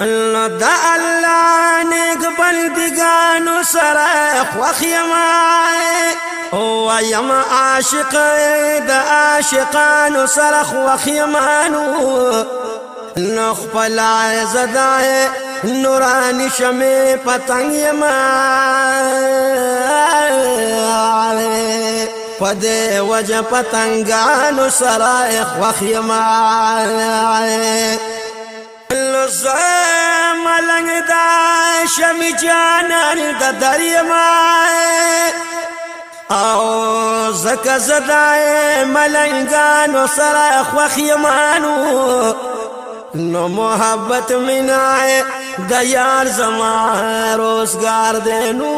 الله دا الله نیک بندگانو سره خوخ یما أو یم عاشق د عاشقانو سره خوخ یمانو نو خپل عزدای نورانی شمه پتنګ یما پدې وجه پتنګانو سره خوخ یما دا شمی جانان د دریم او زکه زدای ملنګانو سره خوخ یمانو۔ نو محبت منای د یار زما روزگار دینو۔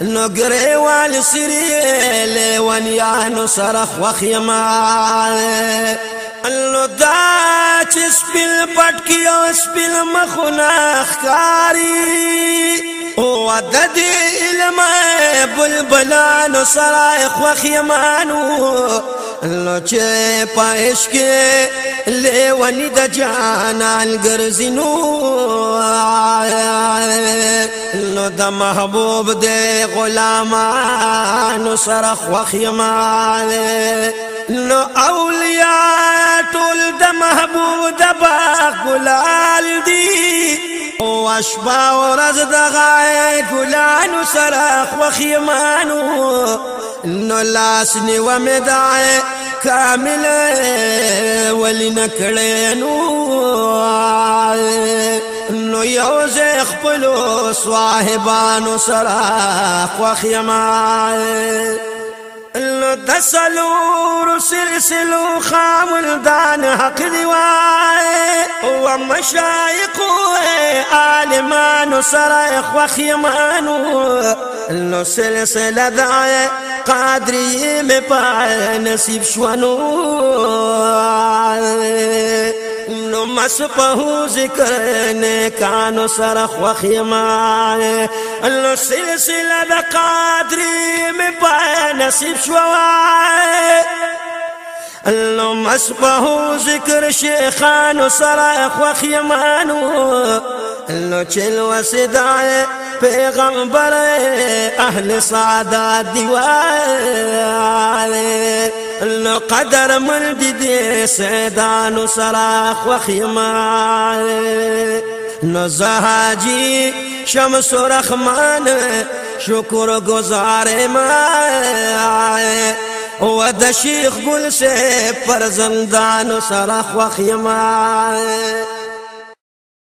نو ګریوال سری لیوانیانو سره خوخ یمانو نو دا چې سپیل پټ کی او سپیل مخونه ښکاری او د دې علم بلبلانو سره خوخ یمانو نو چې پاش کې لیونی د جانان ګرځینو. نو د محبوب دې غلامانو سره خوخ یمانو نو اولیاء ټول د محبوب د باغ ګلال دی. أو اشبا ورځ د غای ګلانو سره خوخیمانو نو لاس نیو مدای کامل ولی نکړې نو. نو یو زه خپل صاحبانو سره خوخیمانو سلور سلسلو خاملدان حق دی وای أو مشایق عالمان سره خوخیمانو نو سلسله دای قادری می پای نصیب شونو. نو مس په ذکر نه کانو سره خوخیما الله سلسله د قادر می په نصیب شو الله مس په ذکر شیخانو سره خوخیمانو الله چل وسدای پیغمبر أهل سعادت دیوال نو قدر من دي سيدانو سراخ وخيما نو زهاجي شمس رحمان شکر گزار ما. و د شیخ ګل سے پر زندان سره خوخ یما